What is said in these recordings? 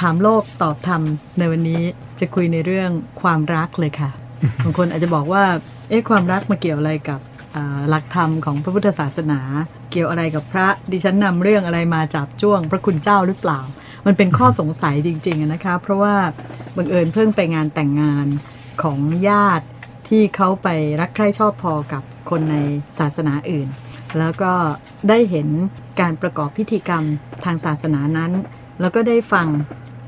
ถามโลกตอบธรรมในวันนี้จะคุยในเรื่องความรักเลยค่ะ บางคนอาจจะบอกว่า เอ๊ะความรักมาเกี่ยวอะไรกับอ่าหลักธรรมของพระพุทธศาสนา เกี่ยวอะไรกับพระ ดิฉันนำเรื่องอะไรมาจับจ้วง พระคุณเจ้าหรือเปล่า มันเป็นข้อสงสัยจริงๆอะนะคะ เพราะว่าบังเอิญเพิ่งไปงานแต่งงานของญาติที่เขาไปรักใคร่ชอบพอกับคนในศาสนาอื่น แล้วก็ได้เห็นการประกอบพิธีกรรมทางศาสนานั้น แล้วก็ได้ฟัง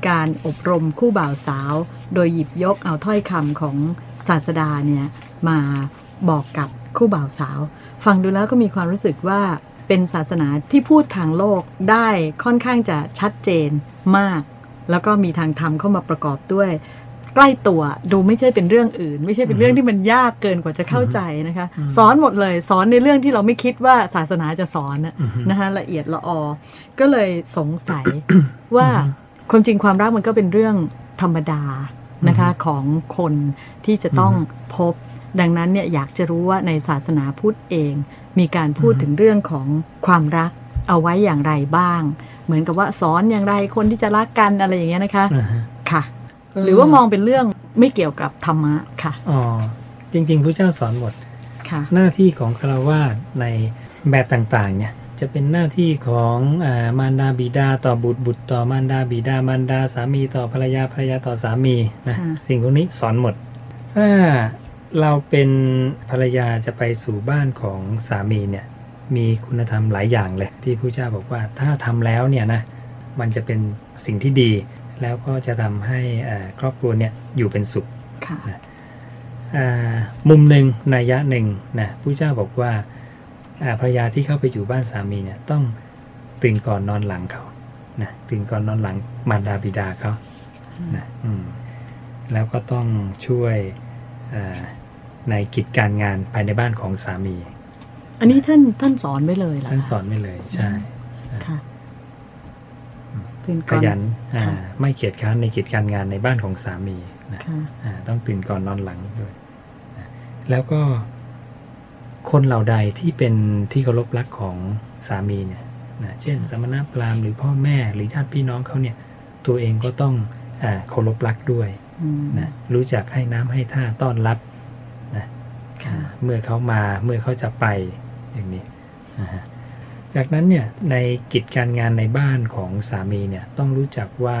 การอบรมคู่บ่าวสาว โดยหยิบยกเอาถ้อยคำของศาสดาเนี่ยมาบอกกับคู่บ่าวสาว ฟังดูแล้วก็มีความรู้สึกว่าเป็นศาสนาที่พูดทางโลกได้ค่อนข้างจะชัดเจนมาก แล้วก็มีทางธรรมเข้ามาประกอบด้วยใกล้ตัวดูไม่ใช่เป็นเรื่องอื่น ไม่ใช่เป็นเรื่องที่มันยากเกินกว่าจะเข้าใจนะคะสอนหมดเลยสอนในเรื่องที่เราไม่คิดว่าศาสนาจะสอนน่ะนะคะละเอียดละออก็เลยสงสัยว่า ความจริงความรักมันก็เป็นเรื่องธรรมดานะคะของคนที่จะต้องพบ ดังนั้นเนี่ยอยากจะรู้ว่าในศาสนาพุทธเอง มีการพูดถึงเรื่องของความรักเอาไว้อย่างไรบ้าง เหมือนกับว่าสอนอย่างไรคนที่จะรักกันอะไรอย่างเงี้ยนะคะอ่าฮะค่ะ หรือว่ามองเป็นเรื่องไม่เกี่ยวกับธรรมะค่ะอ๋อจริง ๆพระเจ้าสอนหมดค่ะหน้าที่ของคารวาสในแบบต่างๆเนี่ย จะเป็นหน้าที่ของอามารดาบิดาต่อบุตรบุตรต่อมารดาบิดามารดาสามีต่อภรรยาภรรยาต่อสามีนะค่ะสิ่งพวกนี้สอนหมด ถ้าเราเป็นภรรยาจะไปสู่บ้านของสามีเนี่ยมีคุณธรรมหลายอย่างเลย ที่พระเจ้าบอกว่าถ้าทำแล้วเนี่ยนะมันจะเป็นสิ่งที่ดี แล้วก็จะทำให้อ่าครอบครัวเนี่ยอยู่เป็นสุขค่ะอ่ามุมหนึ่งนัยยะหนึ่งนะผู้เจ้าบอกว่าอ่า ภรรยาที่เข้าไปอยู่บ้านสามีเนี่ยต้องตื่นก่อนนอนหลังเขานะตื่นก่อนนอนหลังมารดาบิดาเขานะอืมแล้วก็ต้องช่วยอ่าในกิจการงานภายในบ้านของสามี อันนี้ท่านท่านสอนไว้เลยเหรอท่านคะสอนไม่เลยใช่ค่ะตื่นขก่อนยันอ่าค่ะไม่เกียจค้านในกิจการงานในบ้านของสามีนะค่ะอ่าต้องตื่นก่อนนอนหลังด้วยนะแล้วก็ คนเหล่าใดที่เป็นที่เคารพรักของสามีเนี่ยนะเช่น สมณพราหมณ์หรือพ่อแม่หรือญาติพี่น้องเขาเนี่ย ตัวเองก็ต้องอาเคารพรักด้วยอืมนะรู้จักให้น้ำให้ท่าต้อนรับนะค่ะอ่าเมื่อเขามาเมื่อเขาจะไปอย่างนี้นะฮะจากนั้นเนี่ยในกิจการงานในบ้านของสามีเนี่ยต้องรู้จักว่า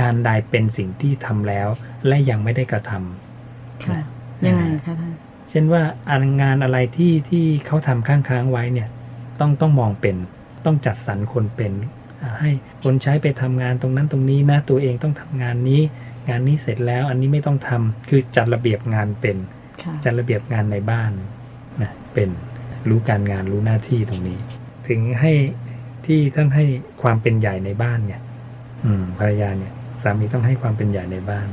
งานใดเป็นสิ่งที่ทำแล้ว และยังไม่ได้กระทำค่ะนะยังไงอ่าคะท่านเช่นว่าอันงานอะไรที่ที่เขาทำค้างๆไว้เนี่ยต้องต้องมองเป็นต้องจัดสรรคนเป็นอ่าให้คนใช้ไปทำงานตรงนั้นตรงนี้นะตัวเองต้องทำงานนี้ งานนี้เสร็จแล้วอันนี้ไม่ต้องทำคือจัดระเบียบงานเป็นค่ะจัดระเบียบงานในบ้านนะเป็นรู้การงานรู้หน้าที่ตรงนี้ ถึงให้ที่ท่านให้ความเป็นใหญ่ในบ้านเนี่ยอืมภรรยาเนี่ยสามีต้องให้ความเป็นใหญ่ในบ้าน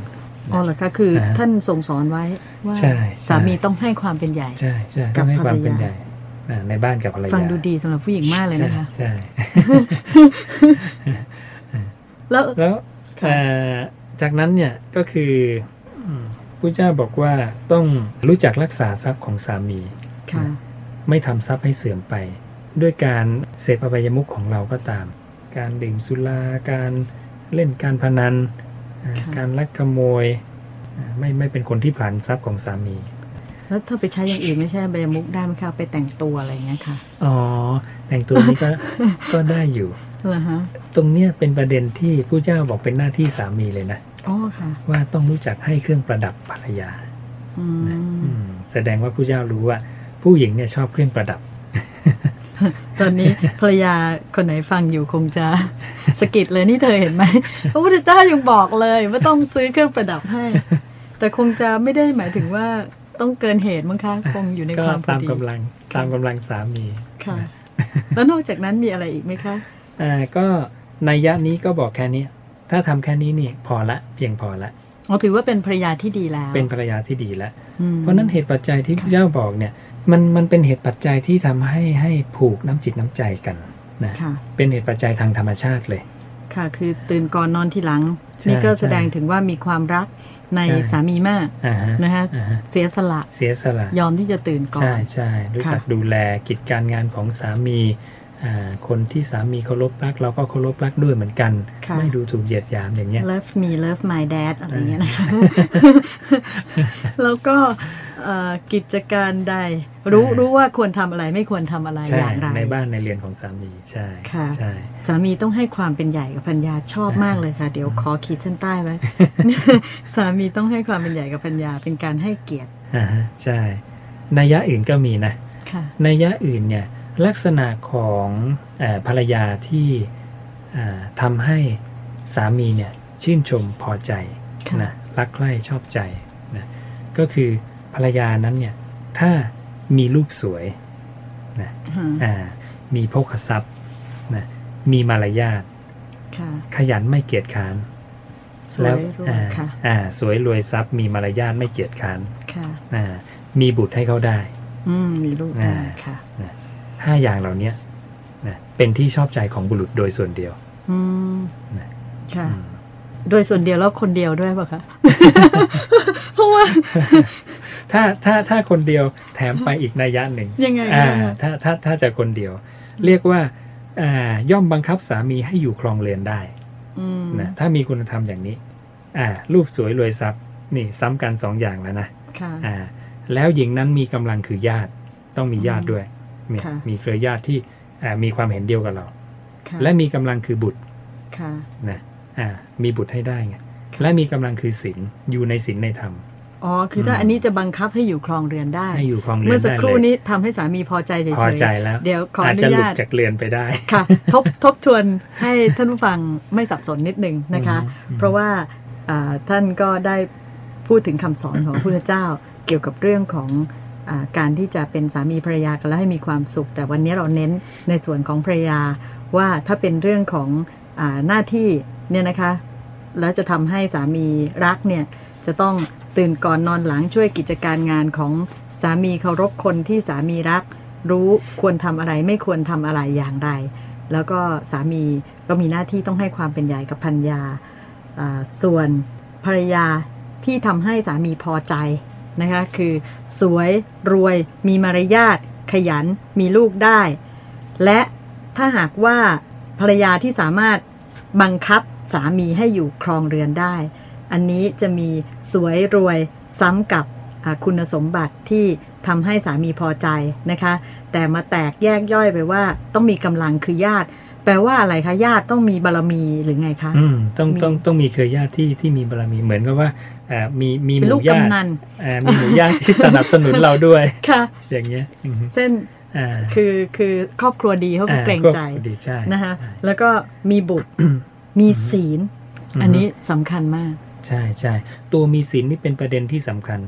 อ๋อเหรอคะคือนะฮะท่านทรงสอนไว้ว่าใช่ใช่สามีต้องให้ความเป็นใหญ่ใช่ใช่กัต้บองให้ความภรรยาเป็นใหญ่อ่าในบ้านกับภรรยาฟังดูดีสำหรับผู้หญิงมากเลยนะคะใช่ใช่แล้วแล้วค่ะเอ่อจากนั้นเนี่ยก็คืออืมพระเจ้าบอกว่าต้องรู้จักรักษาทรัพย์ของสามีค่ะไม่ทำทรัพย์ให้เสื่อมไป ด้วยการเสพอบายมุขของเราก็ตาม การดื่มสุราการเล่นการพนันอ่าค่ะ การลักขโมยอ่าไม่ไม่เป็นคนที่ผลานทรัพย์ของสามี แล้วถ้าไปใช้อย่างอื่นไม่ใช่ใบมุกได้ไหมคะไปแต่งตัวอะไรอย่างเงี้ยค่ะ อ๋อ แต่งตัวนี้ก็ก็ได้อยู่เหรอฮะตรงเนี้ยเป็นประเด็นที่ผู้เจ้าบอกเป็นหน้าที่สามีเลยนะอ๋อค่ะ ว่าต้องรู้จักให้เครื่องประดับภรรยาอืนะมอืมแสดงว่าผู้เจ้ารู้ว่า ผู้หญิงเนี่ยชอบเครื่องประดับ ตอนนี้ภรรยาคนไหนฟังอยู่คงจะสะกิดเลยนี่เธอเห็นไหมพระพุทธเจ้ายังบอกเลยว่าต้องซื้อเครื่องประดับให้ แต่คงจะไม่ได้หมายถึงว่าต้องเกินเหตุมั้งคะคงอยู่ในก็ความพอตามดีกำลังตามกำลังสามีค่ะ แล้วนอกจากนั้นมีอะไรอีกไหมคะอ่าก็ในยยะนี้ก็บอกแค่นี้ ถ้าทำแค่นี้นี่พอละ เพียงพอละ อ๋อถือว่าเป็นภรรยาที่ดีแล้ว เป็นภรรยาที่ดีแล้วอืมเพราะฉะนั้นเหตุปัจจัยที่พระเจ้าบอกเนี่ยมันมันเป็นเหตุปัจจัยที่ทำให้ให้ผูกน้ำจิตน้ำใจกันนะค่ะเป็นเหตุปัจจัยทางธรรมชาติเลย ค่ะ คือตื่นก่อนนอนทีหลังใช่นี่ก็ใช่แสดงถึงว่ามีความรักในใช่สามีมากอ่าฮะนะคะอ่าฮะเสียสละเสียสละ ยอมที่จะตื่นก่อน ใช่ใช่รู้จักค่ะดูแลกิจการงานของสามีอ่า คนที่สามีเคารพรัก เราก็เคารพรักด้วยเหมือนกันค่ะไม่ดูถูกเหยียดหยามอย่างเงี้ย love me love my dad อะไรเงี้ยนะคะแล้วก็เอ่อกิจการใด รู้อ่ารู้ว่าควรทำอะไรไม่ควรทำอะไรใช่อย่างไรในบ้านในเรือนของสามีใช่ค่ะใช่สามีต้องให้ความเป็นใหญ่กับพัญญาชอบมากเลยค่ะ เดี๋ยวขอขีดเส้นใต้ไว้สามีต้องให้ความเป็นใหญ่กับพัญญาเป็นการให้เกียรติอ่าฮะใช่นัยยะอื่นก็มีนะค่ะนัยยะอื่นเนี่ย ลักษณะของเออภรรยาที่อ่าทำให้สามีเนี่ยชื่นชมพอใจค่ะนะรักใคร่ชอบใจนะก็คือภรรยานั้นเนี่ยถ้ามีรูปสวยนะอืมอ่ามีโภคทรัพย์นะมีมารยาทค่ะขยันไม่เกียจค้านสวยรวยอ่าค่ะอ่าสวยรวยทรัพย์มีมารยาทไม่เกียจค้านค่ะอ่ามีบุตรให้เขาได้อืมมีลูกอ่าได้ค่ะ ห้าอย่างเหล่านี้นะเป็นที่ชอบใจของบุรุษโดยส่วนเดียวอืมนะค่ะอืมโดยส่วนเดียวแล้วคนเดียวด้วยป่ะคะเพราะว่า ถ้าถ้าถ้าคนเดียวแถมไปอีกนัยยะหนึ่งยังไงอ่าคะถ้าถ้าถ้าจะคนเดียว เรียกว่าอ่าย่อมบังคับสามีให้อยู่ครองเรือนได้อืมนะถ้ามีคุณธรรมอย่างนี้ อ่า รูปสวยรวยทรัพย์นี่ซ้ำกันสองอย่างแล้วนะค่ะอ่า แล้วหญิงนั้นมีกำลังคือญาติต้องมีญาติด้วย เนี่ยค่ะมีเครือญาติที่อ่ามีความเห็นเดียวกับเราค่ะและมีกำลังคือบุตรค่ะนะอ่ามีบุตรให้ได้ไงค่ะและมีกำลังคือศีลอยู่ในศีลในธรรมอ๋อ คือถ้าอืมอันนี้จะบังคับให้อยู่ครองเรือนได้ ให้อยู่ครองเรือนเมื่อสักได้ครู่เลยนี้ทำให้สามีพอใจเฉยๆ พอใจแล้ว เดี๋ยวขอออาจนุจะหลุดญาตจากเรือนไปได้ ค่ะ ทบทบทวนให้ท่านผู้ฟังไม่สับสนนิดนึงนะคะอืมเพราะว่าอ่าท่านก็ได้พูดถึงคำสอนของพระพุทธเจ้าเกี่ยวกับเรื่องของอา การที่จะเป็นสามีภรรยากันแล้วให้มีความสุข แต่วันนี้เราเน้นในส่วนของภรรยาว่าถ้าเป็นเรื่องของอหน้าที่เนี่ยนะคะแล้วจะทำให้สามีรักเนี่ยจะต้องตื่นก่อนนอนหลังช่วยกิจการงานของสามีเคารพคนที่สามีรัก รู้ควรทำอะไรไม่ควรทำอะไรอย่างไร แล้วก็สามีก็มีหน้าที่ต้องให้ความเป็นใหญ่กับพัญญาอ่าส่วนภรรยาที่ทำให้สามีพอใจ นะคะคือสวยรวย มีมารยาทขยันมีลูกได้ และถ้าหากว่าภรรยาที่สามารถบังคับสามีให้อยู่ครองเรือนได้ อันนี้จะมีสวยรวยซ้ำกับคุณสมบัติที่ทำให้สามีพอใจนะคะ แต่มาแตกแยกย่อยไปว่าต้องมีกำลังคือญาติ แปลว่าอะไรคะญาติต้องมีบารมีหรือไงคะอืมต้องมีต้องต้องมีเครือญาติที่ที่มีบารมีเหมือนกับว่าอ่ามีมีหเป็นลูมู่กญาติกำนันอ่ามีหมู่ญาติที่สนับสนุนเราด้วยค่ะอย่างเงี้ยอืมเช่นอ่าคือคือครอบครัวดีเขาก็อ่าเกรงใจก็ดีใช่นะคะใช่แล้วก็มีบุตรมีศีลอืมอันนี้สำคัญมาก ใช่ใช่ตัวมีศีลนี่เป็นประเด็นที่สำคัญ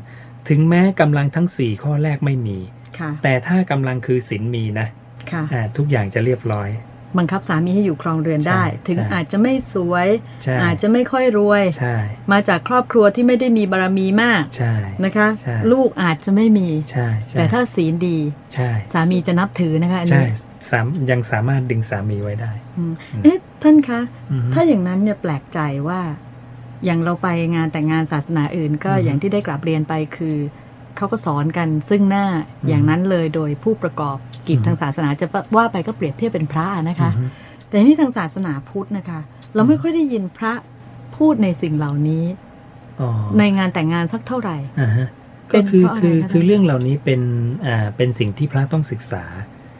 ถึงแม้กำลังทั้ง 4 ข้อแรกไม่มีค่ะแต่ถ้ากำลังคือศีลมีนะค่ะอ่าทุกอย่างจะเรียบร้อย บังคับสามีให้อยู่ครองเรือนได้ใช่ถึงใช่อาจจะไม่สวยใช่อาจจะไม่ค่อยรวยใช่มาจากครอบครัวที่ไม่ได้มีบารมีมากใช่นะคะใช่ลูกอาจจะไม่มีใช่ใช่แต่ถ้าศีลดีใช่สามีจะนับถือนะคะอันใช่นี้สามยังสามารถดึงสามีไว้ได้อืมเอ๊ะท่านคะอืมถ้าอย่างนั้นเนี่ยแปลกใจว่า อย่างเราไปงานแต่งงานศาสนาอื่น ก็อือฮึอย่างที่ได้กลับเรียนไปคือ เขาก็สอนกันซึ่งหน้าอืมอย่างนั้นเลยโดยผู้ประกอบกิจอืมทางศาสนาจะว่าไปก็เปรียบเทียบเป็นพระนะคะอืมแต่นี่ทางศาสนาพุทธนะคะ เราไม่ค่อยได้ยินพระพูดในสิ่งเหล่านี้อ๋อในงานแต่งงานสักเท่าไหร่อ่าฮะเป็ก็นคือเพราะอะไรคือคะคือเรื่องเหล่านี้เป็นอ่าเป็นสิ่งที่พระต้องศึกษา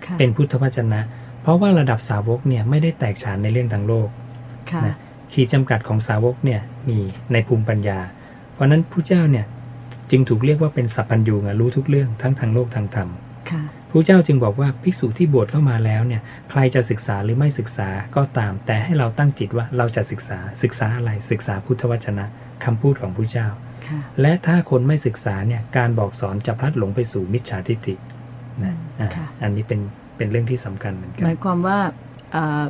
ค่ะเป็นพุทธวจนะ เพราะว่าระดับสาวกเนี่ยไม่ได้แตกฉานในเรื่องทางโลกค่ะนะขีดจำกัดของสาวกเนี่ยมีในภูมิปัญญา เพราะฉะนั้นผู้เจ้าเนี่ย จึงถูกเรียกว่าเป็นสัพพัญญูไงรู้ทุกเรื่องทั้งทางโลกทางธรรมค่ะผู้เจ้าจึงบอกว่าภิกษุที่บวชเข้ามาแล้วเนี่ยใครจะศึกษาหรือไม่ศึกษาก็ตาม แต่ให้เราตั้งจิตว่าเราจะศึกษาศึกษาอะไรศึกษาพุทธวจนะคำพูดของผู้เจ้าค่ะและถ้าคนไม่ศึกษาเนี่ยการบอกสอนจะพลัดหลงไปสู่มิจฉาทิฏฐินะอ่าค่ะอันนี้เป็นเป็นเรื่องที่สำคัญเหมือนกัหนมายความว่าเอ่อ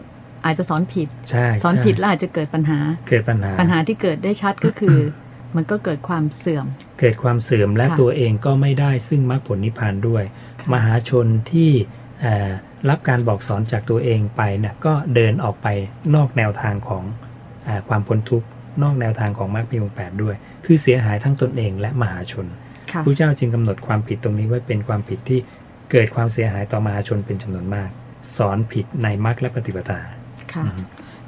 อาจจะสอนผิดใช่สอนใช่ผิดแล้วอาจจะเกิดปัญหาเกิดปัญหาปัญหาที่เกิดได้ชัดก็คือ มันก็เกิดความเสื่อม เกิดความเสื่อมและค่ะตัวเองก็ไม่ได้ซึ่งมรรคผลนิพพานด้วยค่ะมหาชนที่เอ่อรับการบอกสอนจากตัวเองไปเนี่ยก็เดินออกไปนอกแนวทางของเออความพ้นทุกข์นอกแนวทางของมรรคมีองค์แปดด้วย คือเสียหายทั้งตนเองและมหาชนค่ะผู้เจ้าจึงกำหนดความผิดตรงนี้ไว้เป็นความผิดที่เกิดความเสียหายต่อมหาชนเป็นจำนวนมาก สอนผิดในมรรคและปฏิปทาค่ะอืม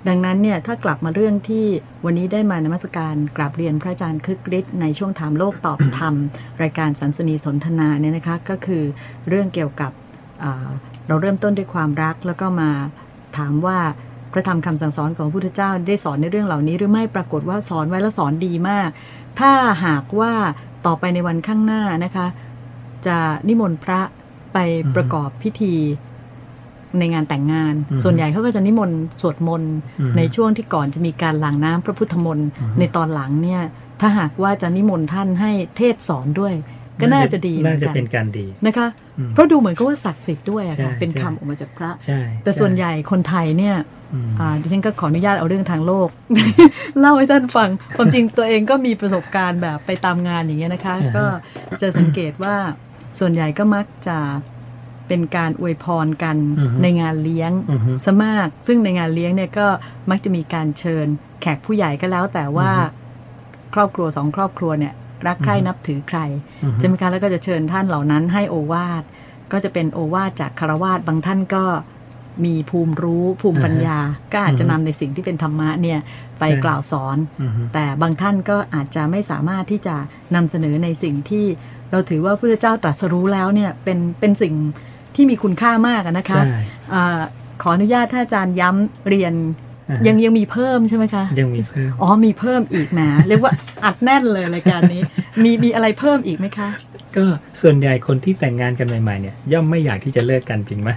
ดังนั้นเนี่ยถ้ากลับมาเรื่องที่วันนี้ได้มานมัสการกราบเรียนพระอาจารย์คึกฤทธิ์ในช่วงถามโลกตอบธรรม รายการสันสนีสนทนาเนี่ยนะคะก็คือเรื่องเกี่ยวกับเราเริ่มต้นด้วยความรักแล้วก็มาถามว่าพระธรรมคำสั่งสอนของพระพุทธเจ้าได้สอนในเรื่องเหล่านี้ หรือไม่ปรากฏว่าสอนไว้แล้วสอนดีมาก ถ้าหากว่าต่อไปในวันข้างหน้านะคะ จะนิมนต์พระไปประกอบพิธี ในงานแต่งงานอืมส่วนใหญ่เขาก็จะนิมนต์สวดมนต์อืมในช่วงที่ก่อนจะมีการหลั่งน้ำพระพุทธมนต์อืมในตอนหลังเนี่ยถ้าหากว่าจะนิมนต์ท่านให้เทศสอนด้วย ก็น่าจะดีเหมืน่าอนจะกันเป็นการดีนะคะอืมเพราะดูเหมือนกับว่าศักดิ์สิทธิ์ด้วยอะค่ะใช่เป็นใช่คำออกมาจากพระใช่แต่ส่วนใหญ่คนไทยเนี่ยอืมอ่าดิฉันก็ขออนุญาตเอาเรื่องทางโลก เล่าให้ท่านฟัง ความจริงตัวเองก็มีประสบการณ์แบบไปตามงานอย่างเงี้ยนะคะอ่าฮะก็จะสังเกตว่าส่วนใหญ่ก็มักจะ เป็นการอวยพรกันในงานเลี้ยงอือฮึซะมาก ซึ่งในงานเลี้ยงเนี่ยก็มักจะมีการเชิญ แขกผู้ใหญ่ก็แล้วแต่ว่าอือฮึครอบครัวสองครอบครัวเนี่ย รักใคร่อือฮึนับถือใครอือฮึใช่ไหมคะแล้วก็จะเชิญท่านเหล่านั้นให้โอวาทก็จะเป็นโอวาทจากคารวาสบางท่านก็มีภูมิรู้ภูมิปัญญา ก็อาจจะนำในสิ่งที่เป็นธรรมะเนี่ยไปใช่กล่าวสอนอือฮึแต่บางท่านก็อาจจะไม่สามารถที่จะนำเสนอในสิ่งที่เราถือว่าพระพุทธเจ้าตรัสรู้แล้วเนี่ยเป็นเป็นสิ่ง ที่มีคุณค่ามากอะนะคะใช่อาขออนุญาตถ้าอาจารย์ย้ำเรียนอ่าฮะยังยังมีเพิ่มใช่ไหมคะ ยังมีเพิ่ม อ๋อมีเพิ่มอีกนะ เรียกว่าอัดแน่นเลยรายการนี้ มีมีอะไรเพิ่มอีกไหมคะ ก็ส่วนใหญ่คนที่แต่งงานกันใหม่ๆเนี่ย ย่อมไม่อยากที่จะเลิกกันจริงไหม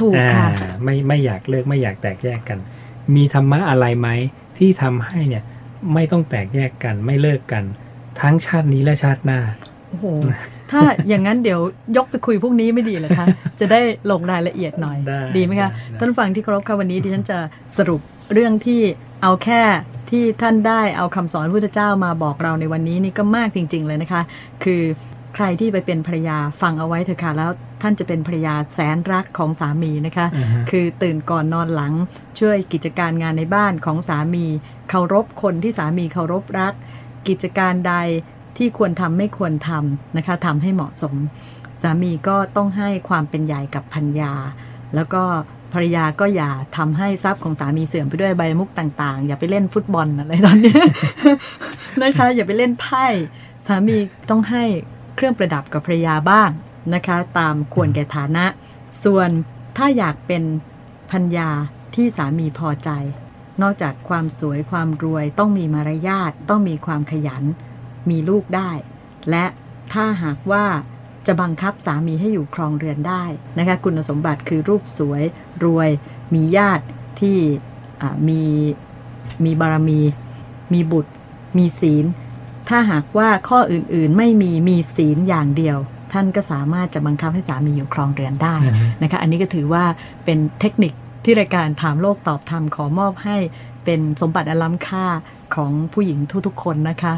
ถูกค่ะอ่าไม่ไม่อยากเลิกไม่อยากแตกแยกกัน มีธรรมะอะไรไหมที่ทำให้เนี่ยไม่ต้องแตกแยกกันไม่เลิกกัน ทั้งชาตินี้และชาติหน้า โอ้โห ถ้าอย่างนั้นเดี๋ยวยกไปคุยพวกนี้ไม่ดีเหรอคะ จะได้ลงรายละเอียดหน่อยได้ไหมคะได้ได้ท่านฟังที่เคารพค่ะวันนี้ดิฉันจะสรุปเรื่องที่เอาแค่ที่ท่านได้เอาคำสอนพระพุทธเจ้ามาบอกเราในวันนี้นี่ก็มากจริง ๆ เลยนะคะ คือใครที่ไปเป็นภรรยาฟังเอาไว้เถอะค่ะแล้วท่านจะเป็นภรรยาแสนรักของสามีนะคะอือฮึคือตื่นก่อนนอนหลังช่วยกิจการงานในบ้านของสามีเคารพคนที่สามีเคารพรัก กิจการใด ที่ควรทำไม่ควรทำนะคะทำให้เหมาะสม สามีก็ต้องให้ความเป็นใหญ่กับพัญญา แล้วก็ภรรยาก็อย่าทำให้ทรัพย์ของสามีเสื่อมไปด้วยใบมุกต่างๆ อย่าไปเล่นฟุตบอลอะไรตอนนี้นะคะ อย่าไปเล่นไพ่สามีต้องให้เครื่องประดับกับภรรยาบ้างนะคะ ตามควรแก่ฐานะ ส่วนถ้าอยากเป็นพัญญาที่สามีพอใจ นอกจากความสวยความรวยต้องมีมารยาทต้องมีความขยัน มีลูกได้ และถ้าหากว่าจะบังคับสามีให้อยู่ครองเรือนได้นะคะคุณสมบัติคือรูปสวยรวย มีญาติที่อ่ามีมีบารมี มีบุตร มีศีล ถ้าหากว่าข้ออื่นๆไม่มีมีศีลอย่างเดียว ท่านก็สามารถจะบังคับให้สามีอยู่ครองเรือนได้อือฮึนะคะอันนี้ก็ถือว่าเป็นเทคนิคที่รายการถามโลกตอบธรรมขอมอบให้เป็นสมบัติอันล้ำค่าของผู้หญิงทุกๆคนนะคะ